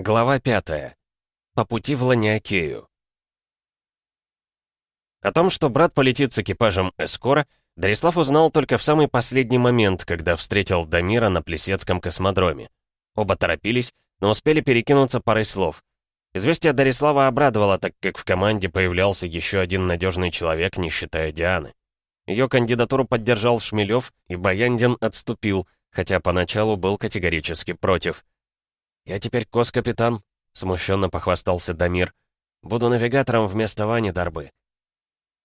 Глава 5. По пути в Ланиакею. О том, что брат полетит с экипажем Эскора, Дарислав узнал только в самый последний момент, когда встретил Дамира на Плесецком космодроме. Оба торопились, но успели перекинуться парой слов. Известие Дарислава обрадовало, так как в команде появлялся еще один надежный человек, не считая Дианы. Ее кандидатуру поддержал Шмелев, и Баяндин отступил, хотя поначалу был категорически против. «Я теперь кос-капитан», — смущенно похвастался Дамир. «Буду навигатором вместо Вани Дарбы».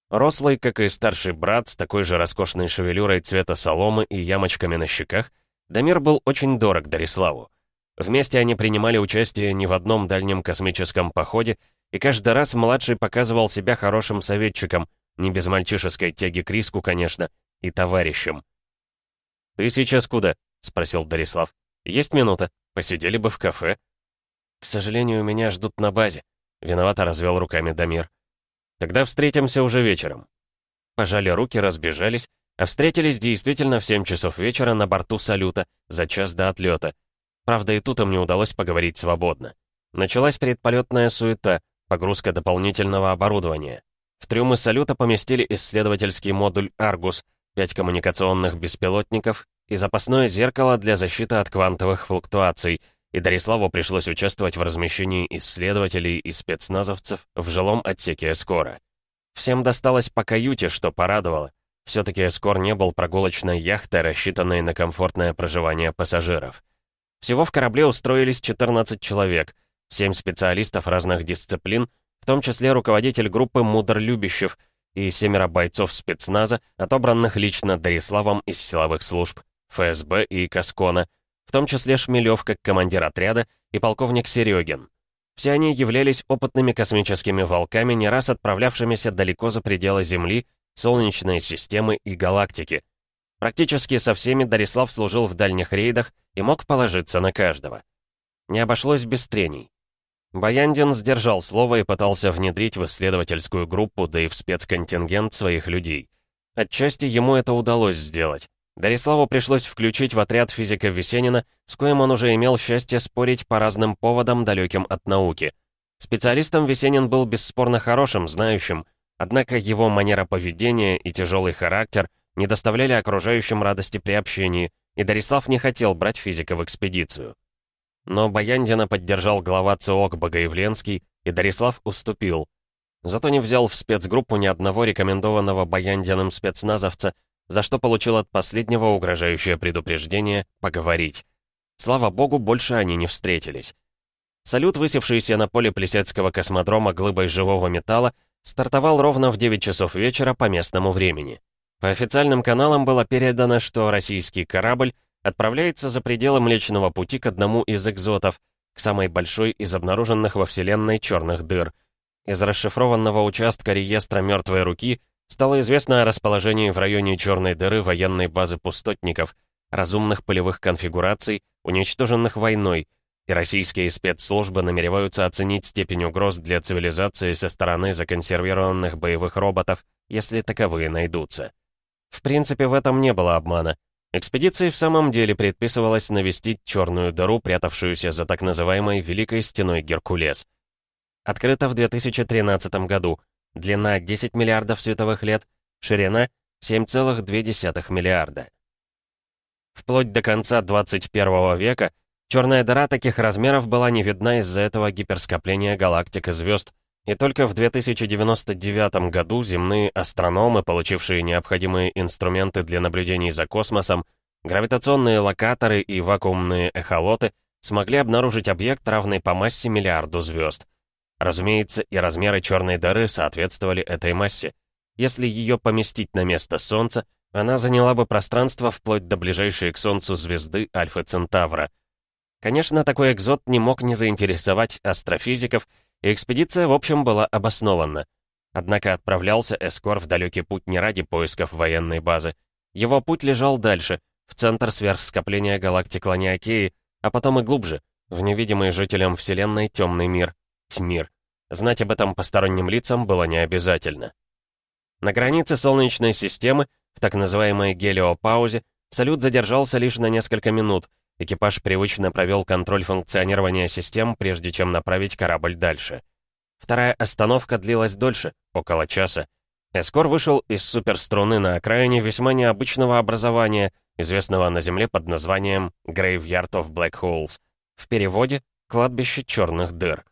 Рослый, как и старший брат, с такой же роскошной шевелюрой цвета соломы и ямочками на щеках, Дамир был очень дорог Дариславу. Вместе они принимали участие не в одном дальнем космическом походе, и каждый раз младший показывал себя хорошим советчиком, не без мальчишеской тяги к риску, конечно, и товарищем. «Ты сейчас куда?» — спросил Дарислав. «Есть минута? Посидели бы в кафе». «К сожалению, меня ждут на базе», — виновато развел руками Дамир. «Тогда встретимся уже вечером». Пожали руки, разбежались, а встретились действительно в 7 часов вечера на борту салюта, за час до отлета. Правда, и тут им не удалось поговорить свободно. Началась предполетная суета, погрузка дополнительного оборудования. В трюмы салюта поместили исследовательский модуль «Аргус», пять коммуникационных беспилотников и запасное зеркало для защиты от квантовых флуктуаций, и Дариславу пришлось участвовать в размещении исследователей и спецназовцев в жилом отсеке Эскора. Всем досталось по каюте, что порадовало. Все-таки Эскор не был прогулочной яхтой, рассчитанной на комфортное проживание пассажиров. Всего в корабле устроились 14 человек, 7 специалистов разных дисциплин, в том числе руководитель группы «Мудр Любящев», и семеро бойцов спецназа, отобранных лично Дариславом из силовых служб, ФСБ и Каскона, в том числе Шмелев как командир отряда и полковник Серегин. Все они являлись опытными космическими волками, не раз отправлявшимися далеко за пределы Земли, Солнечной системы и галактики. Практически со всеми Дарислав служил в дальних рейдах и мог положиться на каждого. Не обошлось без трений. Баяндин сдержал слово и пытался внедрить в исследовательскую группу, да и в спецконтингент своих людей. Отчасти ему это удалось сделать. Дариславу пришлось включить в отряд физика Весенина, с коим он уже имел счастье спорить по разным поводам, далеким от науки. Специалистом Весенин был бесспорно хорошим, знающим, однако его манера поведения и тяжелый характер не доставляли окружающим радости при общении, и Дарислав не хотел брать физика в экспедицию. Но Баяндина поддержал глава ЦОК Богоявленский, и Дарислав уступил. Зато не взял в спецгруппу ни одного рекомендованного Баяндиным спецназовца, за что получил от последнего угрожающее предупреждение «поговорить». Слава богу, больше они не встретились. Салют, высевшийся на поле Плесецкого космодрома глыбой живого металла, стартовал ровно в 9 часов вечера по местному времени. По официальным каналам было передано, что российский корабль отправляется за пределы Млечного Пути к одному из экзотов, к самой большой из обнаруженных во Вселенной черных дыр. Из расшифрованного участка реестра «Мертвой руки» стало известно о расположении в районе черной дыры военной базы пустотников, разумных полевых конфигураций, уничтоженных войной, и российские спецслужбы намереваются оценить степень угроз для цивилизации со стороны законсервированных боевых роботов, если таковые найдутся. В принципе, в этом не было обмана. Экспедиции в самом деле предписывалось навестить черную дыру, прятавшуюся за так называемой Великой Стеной Геркулес. Открыто в 2013 году. Длина 10 миллиардов световых лет, ширина 7,2 миллиарда. Вплоть до конца 21 века черная дыра таких размеров была не видна из-за этого гиперскопления галактик и звезд, и только в 2099 году земные астрономы, получившие необходимые инструменты для наблюдений за космосом, гравитационные локаторы и вакуумные эхолоты, смогли обнаружить объект, равный по массе миллиарду звезд. Разумеется, и размеры черной дыры соответствовали этой массе. Если ее поместить на место Солнца, она заняла бы пространство вплоть до ближайшей к Солнцу звезды Альфа Центавра. Конечно, такой экзот не мог не заинтересовать астрофизиков, и экспедиция, в общем, была обоснована. Однако отправлялся Эскор в далекий путь не ради поисков военной базы. Его путь лежал дальше, в центр сверхскопления галактик Ланиакеи, а потом и глубже, в невидимый жителям Вселенной темный мир, Тьмир. Знать об этом посторонним лицам было не обязательно. На границе Солнечной системы, в так называемой гелиопаузе, салют задержался лишь на несколько минут, Экипаж привычно провел контроль функционирования систем, прежде чем направить корабль дальше. Вторая остановка длилась дольше, около часа. Эскор вышел из суперструны на окраине весьма необычного образования, известного на Земле под названием Graveyard of Black Holes. В переводе «Кладбище черных дыр».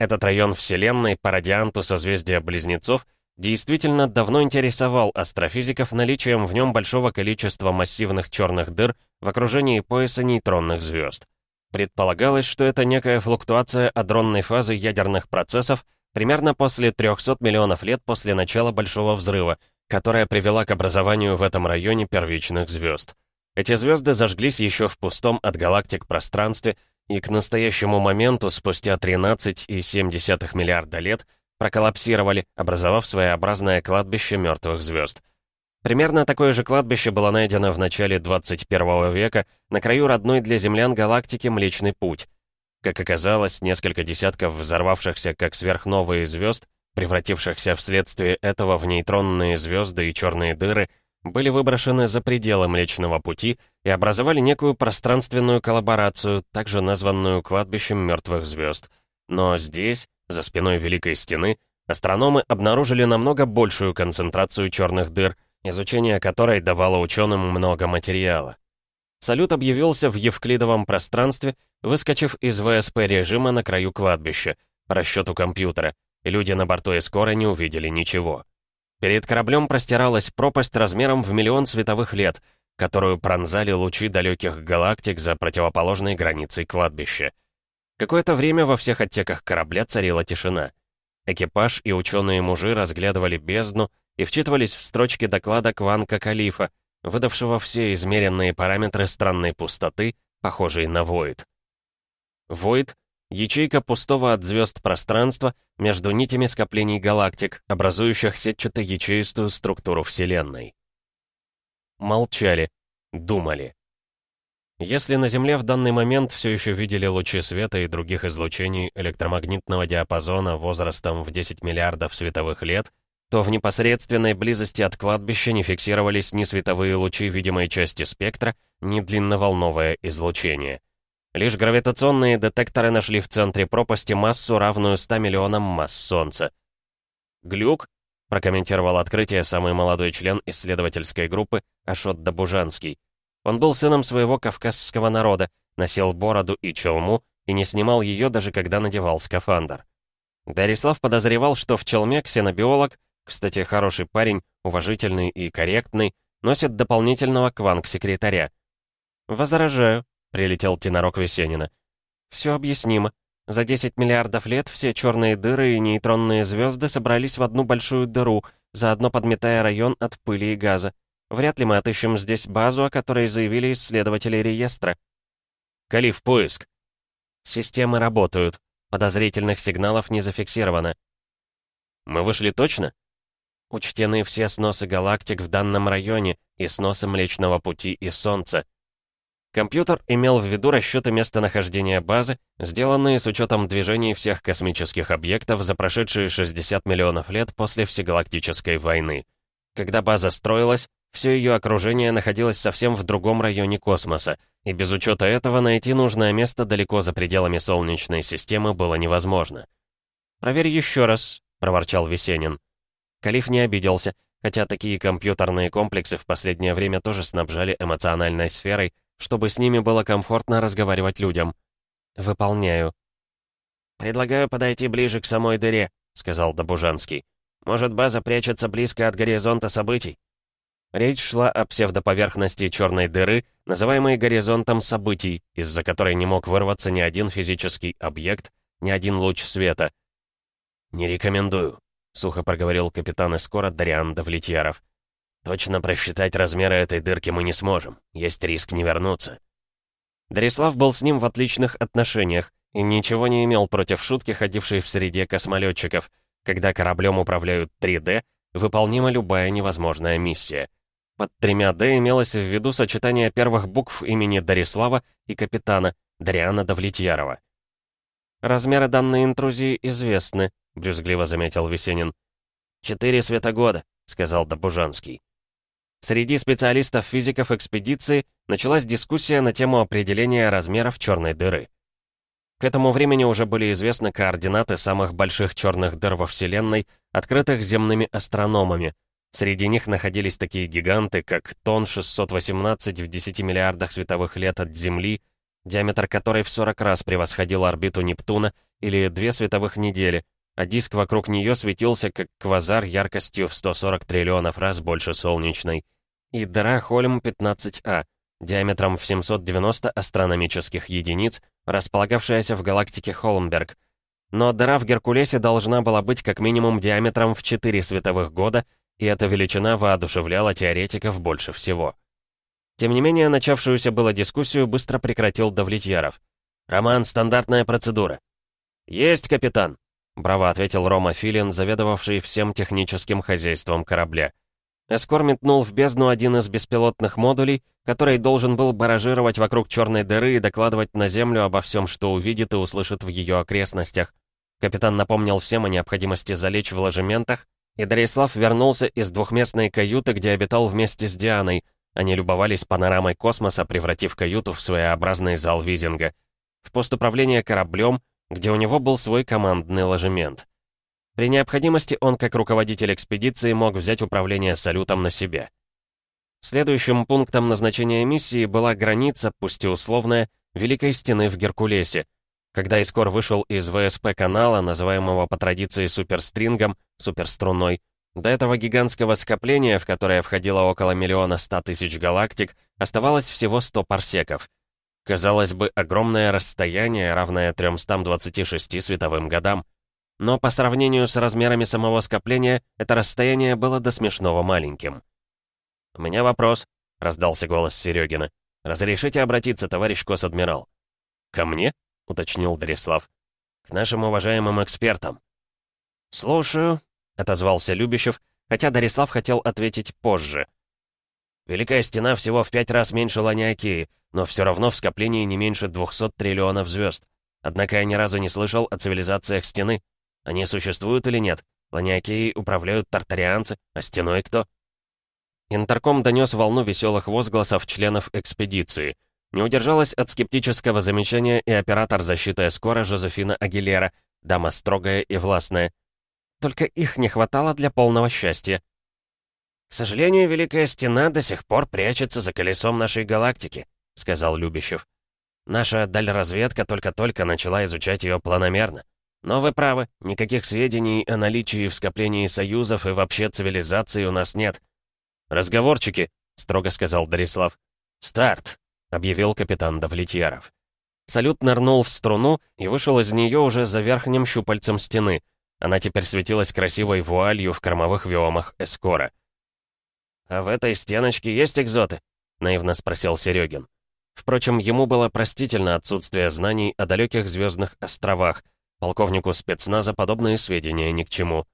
Этот район Вселенной по радианту созвездия Близнецов действительно давно интересовал астрофизиков наличием в нем большого количества массивных черных дыр в окружении пояса нейтронных звезд. Предполагалось, что это некая флуктуация адронной фазы ядерных процессов примерно после 300 миллионов лет после начала Большого Взрыва, которая привела к образованию в этом районе первичных звезд. Эти звезды зажглись еще в пустом от галактик пространстве и к настоящему моменту, спустя 13,7 миллиарда лет, проколлапсировали, образовав своеобразное кладбище мертвых звезд. Примерно такое же кладбище было найдено в начале 21 века на краю родной для землян галактики Млечный Путь. Как оказалось, несколько десятков взорвавшихся как сверхновые звезд, превратившихся вследствие этого в нейтронные звезды и черные дыры, были выброшены за пределы Млечного Пути и образовали некую пространственную коллаборацию, также названную кладбищем мертвых звезд. Но здесь, за спиной Великой Стены, астрономы обнаружили намного большую концентрацию черных дыр, изучение которой давало ученым много материала. Салют объявился в евклидовом пространстве, выскочив из ВСП-режима на краю кладбища, по расчету компьютера, и люди на борту Эскора не увидели ничего. Перед кораблем простиралась пропасть размером в миллион световых лет, которую пронзали лучи далеких галактик за противоположной границей кладбища. Какое-то время во всех отсеках корабля царила тишина. Экипаж и ученые-мужи разглядывали бездну и вчитывались в строчки доклада Кванка Калифа, выдавшего все измеренные параметры странной пустоты, похожей на Войд. Войд Ячейка пустого от звезд пространства между нитями скоплений галактик, образующих сетчато-ячеистую структуру Вселенной. Молчали, думали. Если на Земле в данный момент все еще видели лучи света и других излучений электромагнитного диапазона возрастом в 10 миллиардов световых лет, то в непосредственной близости от кладбища не фиксировались ни световые лучи видимой части спектра, ни длинноволновое излучение. Лишь гравитационные детекторы нашли в центре пропасти массу, равную 100 миллионам масс Солнца. «Глюк?» — прокомментировал открытие самый молодой член исследовательской группы Ашот Добужанский. Он был сыном своего кавказского народа, носил бороду и челму и не снимал ее, даже когда надевал скафандр. Дарислав подозревал, что в челме ксенобиолог, кстати, хороший парень, уважительный и корректный, носит дополнительного кванг-секретаря. «Возражаю», — прилетел тенорок Весенина. «Все объяснимо. За 10 миллиардов лет все черные дыры и нейтронные звезды собрались в одну большую дыру, заодно подметая район от пыли и газа. Вряд ли мы отыщем здесь базу, о которой заявили исследователи реестра». «Калиф, поиск!» «Системы работают. Подозрительных сигналов не зафиксировано». «Мы вышли точно?» Учтены все сносы галактик в данном районе и сносы Млечного Пути и Солнца. Компьютер имел в виду расчеты местонахождения базы, сделанные с учетом движений всех космических объектов за прошедшие 60 миллионов лет после Всегалактической войны. Когда база строилась, все ее окружение находилось совсем в другом районе космоса, и без учета этого найти нужное место далеко за пределами Солнечной системы было невозможно. «Проверь еще раз», — проворчал Весенин. Калиф не обиделся, хотя такие компьютерные комплексы в последнее время тоже снабжали эмоциональной сферой, чтобы с ними было комфортно разговаривать людям. Выполняю. «Предлагаю подойти ближе к самой дыре», — сказал Добужанский. «Может, база прячется близко от горизонта событий?» Речь шла о псевдоповерхности черной дыры, называемой горизонтом событий, из-за которой не мог вырваться ни один физический объект, ни один луч света. «Не рекомендую», — сухо проговорил капитан Эскора Дариан Давлетьяров. Точно просчитать размеры этой дырки мы не сможем. Есть риск не вернуться. Дарислав был с ним в отличных отношениях и ничего не имел против шутки, ходившей в среде космолетчиков. Когда кораблем управляют 3D, выполнима любая невозможная миссия. Под тремя «Д» имелось в виду сочетание первых букв имени Дарислава и капитана Дариана Давлетьярова. «Размеры данной интрузии известны», — брюзгливо заметил Весенин. «Четыре светогода», — сказал Добужанский. Среди специалистов-физиков экспедиции началась дискуссия на тему определения размеров черной дыры. К этому времени уже были известны координаты самых больших черных дыр во Вселенной, открытых земными астрономами. Среди них находились такие гиганты, как Тон 618 в 10 миллиардах световых лет от Земли, диаметр которой в 40 раз превосходил орбиту Нептуна, или две световых недели, а диск вокруг нее светился как квазар яркостью в 140 триллионов раз больше солнечной. И дыра Холм 15А, диаметром в 790 астрономических единиц, располагавшаяся в галактике Холмберг. Но дыра в Геркулесе должна была быть как минимум диаметром в 4 световых года, и эта величина воодушевляла теоретиков больше всего. Тем не менее, начавшуюся было дискуссию быстро прекратил Давлетьяров. «Роман, стандартная процедура». «Есть, капитан», — браво ответил Рома Филин, заведовавший всем техническим хозяйством корабля. Эскор метнул в бездну один из беспилотных модулей, который должен был баражировать вокруг черной дыры и докладывать на Землю обо всем, что увидит и услышит в ее окрестностях. Капитан напомнил всем о необходимости залечь в ложементах, и Дарислав вернулся из двухместной каюты, где обитал вместе с Дианой. Они любовались панорамой космоса, превратив каюту в своеобразный зал визинга. В пост управления кораблем, где у него был свой командный ложемент. При необходимости он, как руководитель экспедиции, мог взять управление салютом на себя. Следующим пунктом назначения миссии была граница, пусть и условная, Великой Стены в Геркулесе. Когда Искор вышел из ВСП-канала, называемого по традиции суперстрингом, суперструной, до этого гигантского скопления, в которое входило около миллиона ста тысяч галактик, оставалось всего 100 парсеков. Казалось бы, огромное расстояние, равное 326 световым годам. Но по сравнению с размерами самого скопления, это расстояние было до смешного маленьким. «У меня вопрос», — раздался голос Серегина. «Разрешите обратиться, товарищ кос-адмирал?» «Ко мне?» — уточнил Дарислав. «К нашим уважаемым экспертам». «Слушаю», — отозвался Любящев, хотя Дарислав хотел ответить позже. «Великая стена всего в пять раз меньше Ланиакии, но все равно в скоплении не меньше 200 триллионов звезд. Однако я ни разу не слышал о цивилизациях стены. Они существуют или нет? Ланиакеи управляют тартарианцы, а стеной кто? Интерком донес волну веселых возгласов членов экспедиции. Не удержалась от скептического замечания и оператор защиты Эскора Жозефина Агилера, дама строгая и властная. Только их не хватало для полного счастья. «К сожалению, Великая Стена до сих пор прячется за колесом нашей галактики», — сказал Любящев. «Наша дальразведка только-только начала изучать ее планомерно. Но вы правы, никаких сведений о наличии в скоплении союзов и вообще цивилизации у нас нет. «Разговорчики», — строго сказал Дарислав. «Старт», — объявил капитан Давлетьяров. Салют нырнул в струну и вышел из нее уже за верхним щупальцем стены. Она теперь светилась красивой вуалью в кормовых виомах Эскора. «А в этой стеночке есть экзоты?» — наивно спросил Серегин. Впрочем, ему было простительно отсутствие знаний о далеких звездных островах, Полковнику спецназа подобные сведения ни к чему.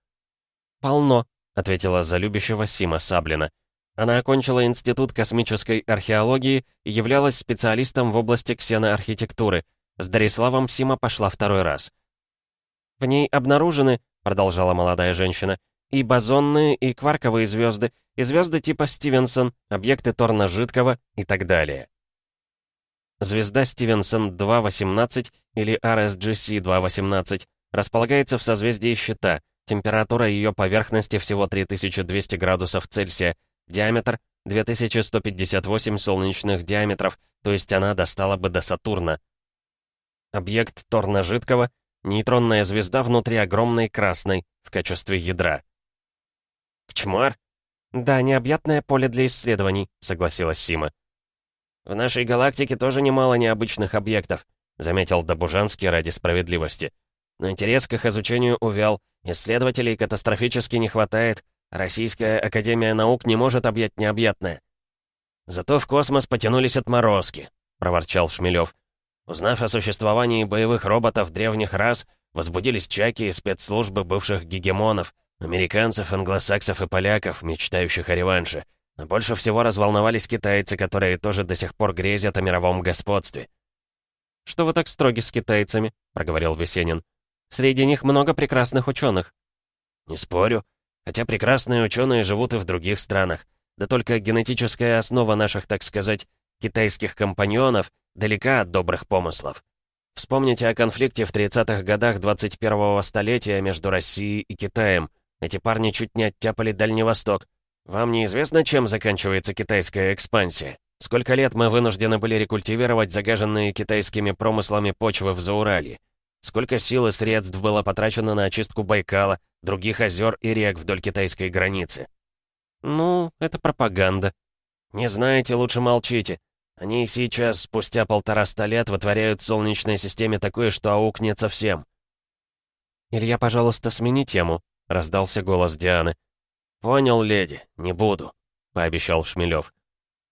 «Полно», — ответила за любящего Сима Саблина. Она окончила Институт космической археологии и являлась специалистом в области ксеноархитектуры. С Дариславом Сима пошла второй раз. «В ней обнаружены», — продолжала молодая женщина, «и бозонные, и кварковые звезды, и звезды типа Стивенсон, объекты Торна Жидкого и так далее». Звезда Стивенсон-218 или RSGC-218 располагается в созвездии Щита. Температура ее поверхности всего 3200 градусов Цельсия. Диаметр — 2158 солнечных диаметров, то есть она достала бы до Сатурна. Объект Торна Жидкого — нейтронная звезда внутри огромной красной, в качестве ядра. «Кчмар?» «Да, необъятное поле для исследований», — согласилась Сима. «В нашей галактике тоже немало необычных объектов», заметил Добужанский ради справедливости. «Но интерес к их изучению увял, исследователей катастрофически не хватает, Российская Академия Наук не может объять необъятное». «Зато в космос потянулись отморозки», — проворчал Шмелев. Узнав о существовании боевых роботов древних рас, возбудились чаки и спецслужбы бывших гегемонов, американцев, англосаксов и поляков, мечтающих о реванше. Больше всего разволновались китайцы, которые тоже до сих пор грезят о мировом господстве. «Что вы так строги с китайцами?» — проговорил Весенин. «Среди них много прекрасных ученых». «Не спорю. Хотя прекрасные ученые живут и в других странах. Да только генетическая основа наших, так сказать, китайских компаньонов далека от добрых помыслов. Вспомните о конфликте в 30-х годах 21-го столетия между Россией и Китаем. Эти парни чуть не оттяпали Дальний Восток. Вам неизвестно, чем заканчивается китайская экспансия? Сколько лет мы вынуждены были рекультивировать загаженные китайскими промыслами почвы в Заурале? Сколько сил и средств было потрачено на очистку Байкала, других озер и рек вдоль китайской границы? Ну, это пропаганда. Не знаете, лучше молчите. Они сейчас, спустя полтораста лет, вытворяют в Солнечной системе такое, что аукнется всем. «Илья, пожалуйста, смени тему», — раздался голос Дианы. «Понял, леди, не буду», — пообещал Шмелев.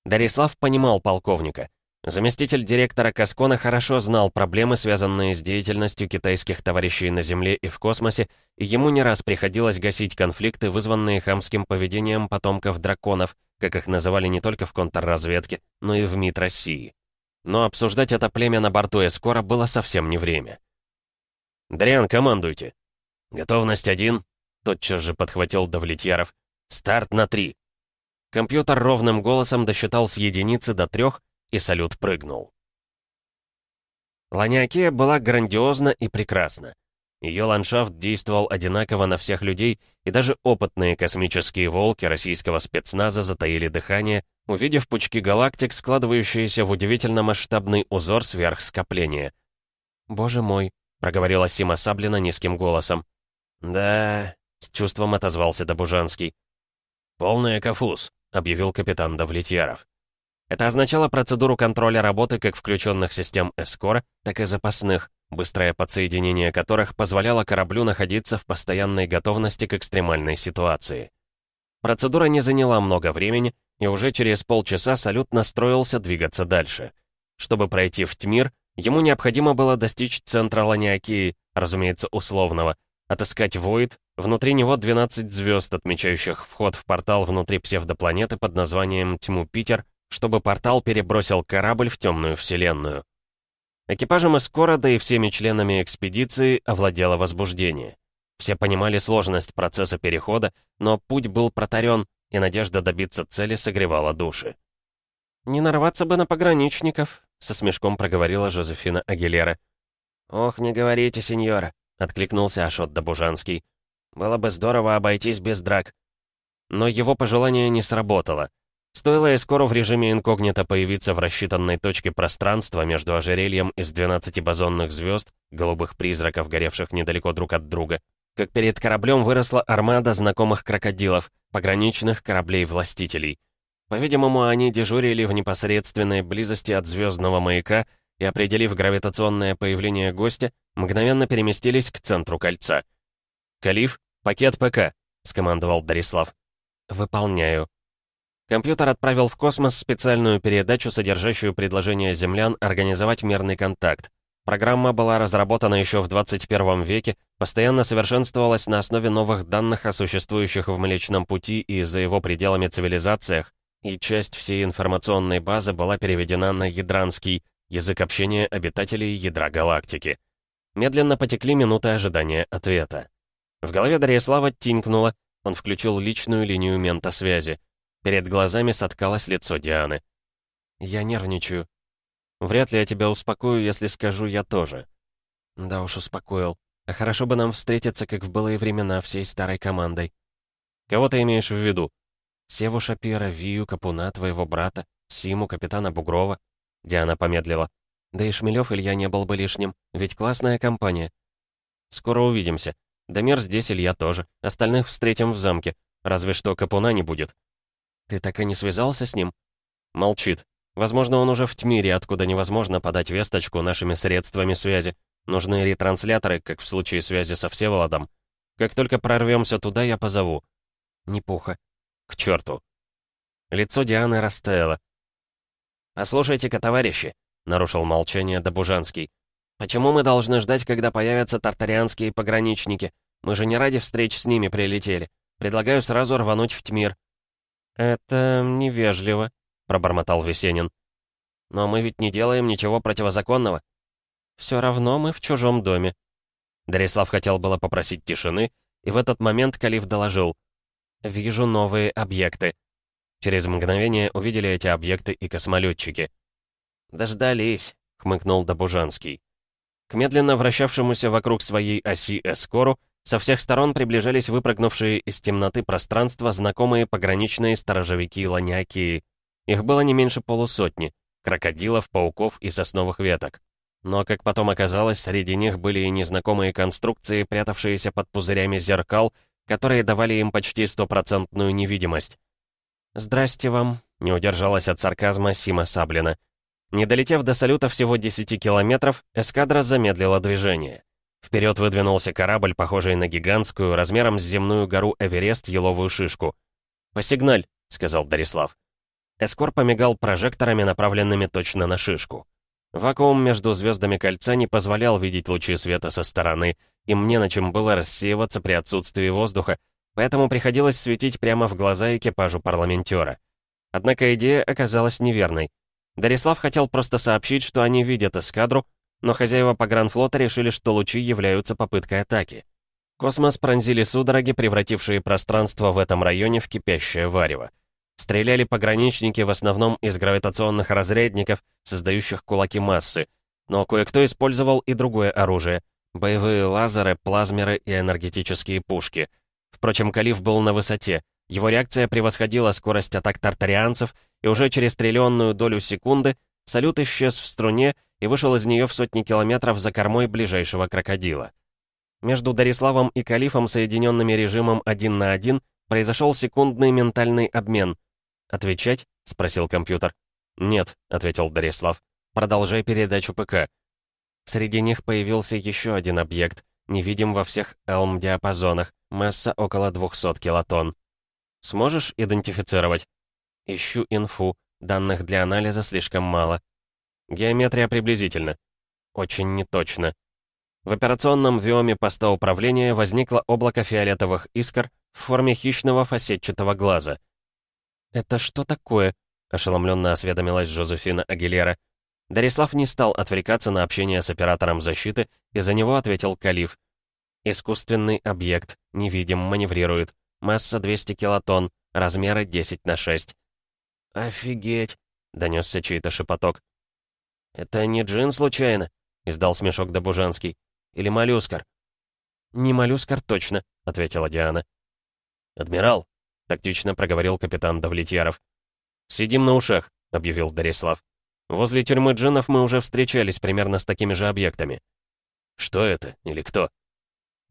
Дарислав понимал полковника. Заместитель директора Каскона хорошо знал проблемы, связанные с деятельностью китайских товарищей на Земле и в космосе, и ему не раз приходилось гасить конфликты, вызванные хамским поведением потомков драконов, как их называли не только в контрразведке, но и в МИД России. Но обсуждать это племя на борту Эскора было совсем не время. «Дриан, командуйте!» «Готовность один», — тотчас же подхватил Давлетьяров. «Старт на три!» Компьютер ровным голосом досчитал с единицы до трех, и салют прыгнул. Ланиакея была грандиозна и прекрасна. Ее ландшафт действовал одинаково на всех людей, и даже опытные космические волки российского спецназа затаили дыхание, увидев пучки галактик, складывающиеся в удивительно масштабный узор сверхскопления. «Боже мой», — проговорила Сима Саблина низким голосом. «Да», — с чувством отозвался Добужанский. «Полный кафуз», — объявил капитан Давлетьяров. Это означало процедуру контроля работы как включенных систем Эскора, так и запасных, быстрое подсоединение которых позволяло кораблю находиться в постоянной готовности к экстремальной ситуации. Процедура не заняла много времени, и уже через полчаса салют настроился двигаться дальше. Чтобы пройти в Тмир, ему необходимо было достичь центра Ланиакии, разумеется, условного, отыскать Войд, внутри него 12 звезд, отмечающих вход в портал внутри псевдопланеты под названием Тьму-Питер, чтобы портал перебросил корабль в темную вселенную. Экипажем Эскора, да и всеми членами экспедиции овладело возбуждение. Все понимали сложность процесса перехода, но путь был протарен, и надежда добиться цели согревала души. «Не нарваться бы на пограничников», — со смешком проговорила Жозефина Агилера. «Ох, не говорите, сеньора», — откликнулся Ашот Добужанский. «Было бы здорово обойтись без драк». Но его пожелание не сработало. Стоило Эскору в режиме инкогнито появиться в рассчитанной точке пространства между ожерельем из 12 бозонных звезд, голубых призраков, горевших недалеко друг от друга, как перед кораблем выросла армада знакомых крокодилов, пограничных кораблей-властителей. По-видимому, они дежурили в непосредственной близости от звездного маяка и, определив гравитационное появление гостя, мгновенно переместились к центру кольца. «Калиф, пакет ПК», — скомандовал Дарислав. «Выполняю», Компьютер отправил в космос специальную передачу, содержащую предложение землян организовать мирный контакт. Программа была разработана еще в 21 веке, постоянно совершенствовалась на основе новых данных о существующих в Млечном Пути и за его пределами цивилизациях, и часть всей информационной базы была переведена на ядранский, язык общения обитателей ядра галактики. Медленно потекли минуты ожидания ответа. В голове Дарьяслава тинкнуло, он включил личную линию мента связи. Перед глазами соткалось лицо Дианы. «Я нервничаю. Вряд ли я тебя успокою, если скажу «я тоже». Да уж, успокоил. А хорошо бы нам встретиться, как в былые времена, всей старой командой. Кого ты имеешь в виду? Севу Шапира, Вию, Капуна, твоего брата, Симу, капитана Бугрова. Диана помедлила. Да и Шмелев Илья не был бы лишним, ведь классная компания. Скоро увидимся. Дамир здесь, Илья тоже. Остальных встретим в замке. Разве что Капуна не будет. «Ты так и не связался с ним?» Молчит. Возможно, он уже в Тмире, откуда невозможно подать весточку нашими средствами связи. Нужны ретрансляторы, как в случае связи со Всеволодом. Как только прорвемся туда, я позову. Не пуха. К черту. Лицо Дианы растаяло. «Послушайте-ка, товарищи», — нарушил молчание Добужанский. «Почему мы должны ждать, когда появятся тартарианские пограничники? Мы же не ради встреч с ними прилетели. Предлагаю сразу рвануть в Тмир. «Это невежливо», — пробормотал Весенин. «Но мы ведь не делаем ничего противозаконного». «Все равно мы в чужом доме». Дарислав хотел было попросить тишины, и в этот момент Калиф доложил. «Вижу новые объекты». Через мгновение увидели эти объекты и космолетчики. «Дождались», — хмыкнул Добужанский. К медленно вращавшемуся вокруг своей оси Эскору со всех сторон приближались выпрыгнувшие из темноты пространства знакомые пограничные сторожевики Ланиакии. Их было не меньше полусотни — крокодилов, пауков и сосновых веток. Но, как потом оказалось, среди них были и незнакомые конструкции, прятавшиеся под пузырями зеркал, которые давали им почти стопроцентную невидимость. «Здрасте вам», — не удержалась от сарказма Сима Саблина. Не долетев до салюта всего 10 километров, эскадра замедлила движение. Вперед выдвинулся корабль, похожий на гигантскую, размером с земную гору Эверест, еловую шишку. «Посигналь», — сказал Дарислав. Эскор помигал прожекторами, направленными точно на шишку. Вакуум между звездами кольца не позволял видеть лучи света со стороны, и мне на чем было рассеиваться при отсутствии воздуха, поэтому приходилось светить прямо в глаза экипажу парламентера. Однако идея оказалась неверной. Дарислав хотел просто сообщить, что они видят эскадру, но хозяева погранфлота решили, что лучи являются попыткой атаки. Космос пронзили судороги, превратившие пространство в этом районе в кипящее варево. Стреляли пограничники в основном из гравитационных разрядников, создающих кулаки массы, но кое-кто использовал и другое оружие — боевые лазеры, плазмеры и энергетические пушки. Впрочем, Калиф был на высоте, его реакция превосходила скорость атак тартарианцев, и уже через триллионную долю секунды салют исчез в струне и вышел из нее в сотни километров за кормой ближайшего крокодила. Между Дариславом и Калифом, соединенными режимом один на один, произошел секундный ментальный обмен. «Отвечать?» — спросил компьютер. «Нет», — ответил Дарислав. «Продолжай передачу ПК». Среди них появился еще один объект, невидим во всех Элм-диапазонах, масса около 200 килотонн. Сможешь идентифицировать? Ищу инфу. Данных для анализа слишком мало. Геометрия приблизительно. Очень неточно. В операционном виоме поста управления возникло облако фиолетовых искр в форме хищного фасетчатого глаза. «Это что такое?» — ошеломленно осведомилась Жозефина Агилера. Дарислав не стал отвлекаться на общение с оператором защиты, и за него ответил Калиф. «Искусственный объект, невидим, маневрирует. Масса 200 килотонн, размеры 10 на 6. «Офигеть!» — донесся чей-то шепоток. «Это не джин случайно?» — издал смешок Добужанский. «Или моллюскар?» «Не моллюскар точно», — ответила Диана. «Адмирал», — тактично проговорил капитан Давлетьяров. «Сидим на ушах», — объявил Дарислав. «Возле тюрьмы джинов мы уже встречались примерно с такими же объектами». «Что это? Или кто?»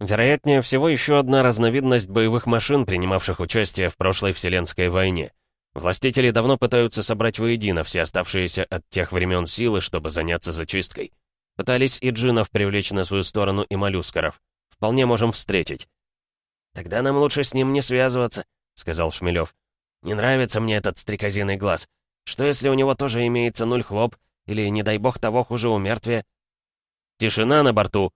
Вероятнее всего, еще одна разновидность боевых машин, принимавших участие в прошлой Вселенской войне. Властители давно пытаются собрать воедино все оставшиеся от тех времен силы, чтобы заняться зачисткой. Пытались и джинов привлечь на свою сторону и моллюскаров. Вполне можем встретить. «Тогда нам лучше с ним не связываться», — сказал Шмелев. «Не нравится мне этот стрекозиный глаз. Что если у него тоже имеется нуль хлоп? Или, не дай бог того, хуже у мертвия?» «Тишина на борту»,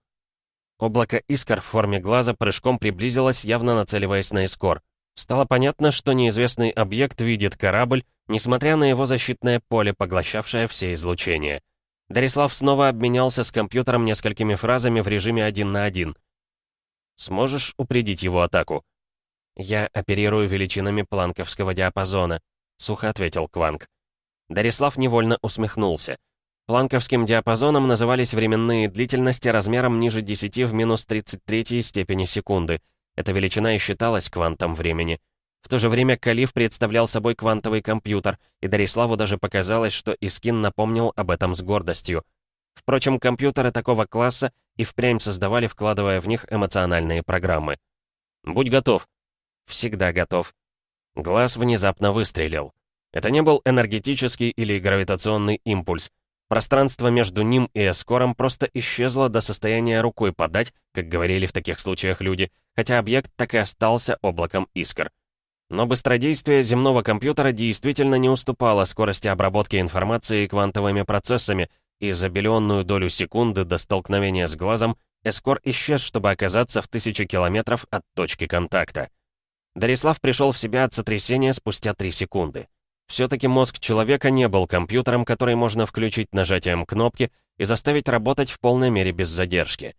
Облако искр в форме глаза прыжком приблизилось, явно нацеливаясь на искор. Стало понятно, что неизвестный объект видит корабль, несмотря на его защитное поле, поглощавшее все излучения. Дарислав снова обменялся с компьютером несколькими фразами в режиме один на один. «Сможешь упредить его атаку?» «Я оперирую величинами планковского диапазона», — сухо ответил Кванг. Дарислав невольно усмехнулся. Планковским диапазоном назывались временные длительности размером ниже 10 в минус 33 степени секунды. Эта величина и считалась квантом времени. В то же время Калиф представлял собой квантовый компьютер, и Дариславу даже показалось, что Искин напомнил об этом с гордостью. Впрочем, компьютеры такого класса и впрямь создавали, вкладывая в них эмоциональные программы. «Будь готов». «Всегда готов». Глаз внезапно выстрелил. Это не был энергетический или гравитационный импульс. Пространство между ним и эскором просто исчезло до состояния рукой подать, как говорили в таких случаях люди, хотя объект так и остался облаком искр. Но быстродействие земного компьютера действительно не уступало скорости обработки информации квантовыми процессами, и за биллионную долю секунды до столкновения с глазом эскор исчез, чтобы оказаться в тысячи километров от точки контакта. Дарислав пришел в себя от сотрясения спустя три секунды. Все-таки мозг человека не был компьютером, который можно включить нажатием кнопки и заставить работать в полной мере без задержки.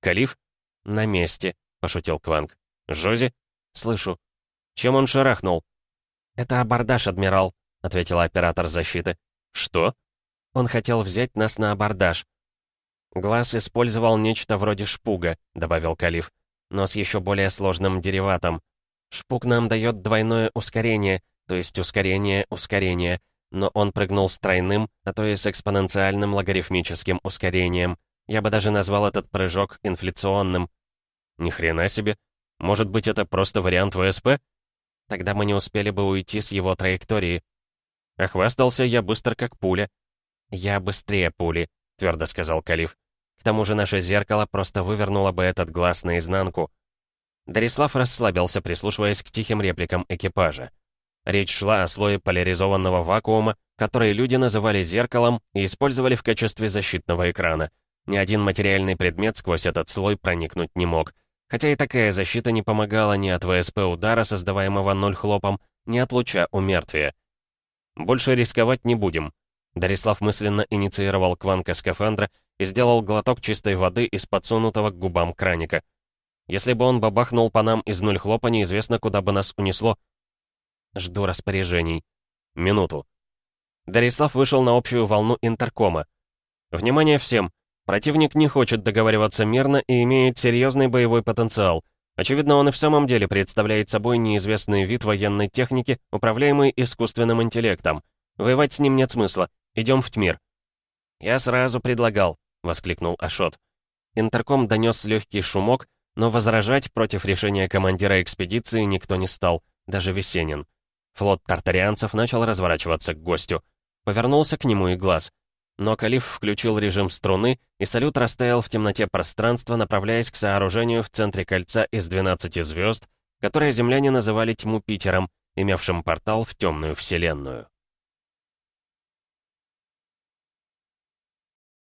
«Калиф?» «На месте», — пошутил Кванг. «Жози?» «Слышу». «Чем он шарахнул?» «Это абордаж, адмирал», — ответила оператор защиты. «Что?» «Он хотел взять нас на абордаж». «Глаз использовал нечто вроде шпуга», — добавил Калиф, «но с еще более сложным дериватом. Шпуг нам дает двойное ускорение, то есть ускорение ускорения, но он прыгнул с тройным, а то и с экспоненциальным логарифмическим ускорением. Я бы даже назвал этот прыжок инфляционным. Ни хрена себе. Может быть, это просто вариант ВСП? Тогда мы не успели бы уйти с его траектории. Охвастался я быстро как пуля. «Я быстрее пули», — твердо сказал Калиф. «К тому же наше зеркало просто вывернуло бы этот глаз наизнанку». Дарислав расслабился, прислушиваясь к тихим репликам экипажа. Речь шла о слое поляризованного вакуума, который люди называли зеркалом и использовали в качестве защитного экрана. Ни один материальный предмет сквозь этот слой проникнуть не мог. Хотя и такая защита не помогала ни от ВСП удара, создаваемого ноль хлопом, ни от луча у мертвия. «Больше рисковать не будем». Дарислав мысленно инициировал кванка скафандра и сделал глоток чистой воды из подсунутого к губам краника. Если бы он бабахнул по нам из нуль хлопа, неизвестно, куда бы нас унесло. Жду распоряжений. Минуту. Дарислав вышел на общую волну интеркома. Внимание всем! Противник не хочет договариваться мирно и имеет серьезный боевой потенциал. Очевидно, он и в самом деле представляет собой неизвестный вид военной техники, управляемый искусственным интеллектом. Воевать с ним нет смысла. Идем в Тмир. «Я сразу предлагал», — воскликнул Ашот. Интерком донес легкий шумок, но возражать против решения командира экспедиции никто не стал, даже Весенин. Флот тартарианцев начал разворачиваться к гостю. Повернулся к нему и глаз. Но Калиф включил режим струны, и салют растаял в темноте пространства, направляясь к сооружению в центре кольца из 12 звезд, которое земляне называли тьму Питером, имевшим портал в темную вселенную.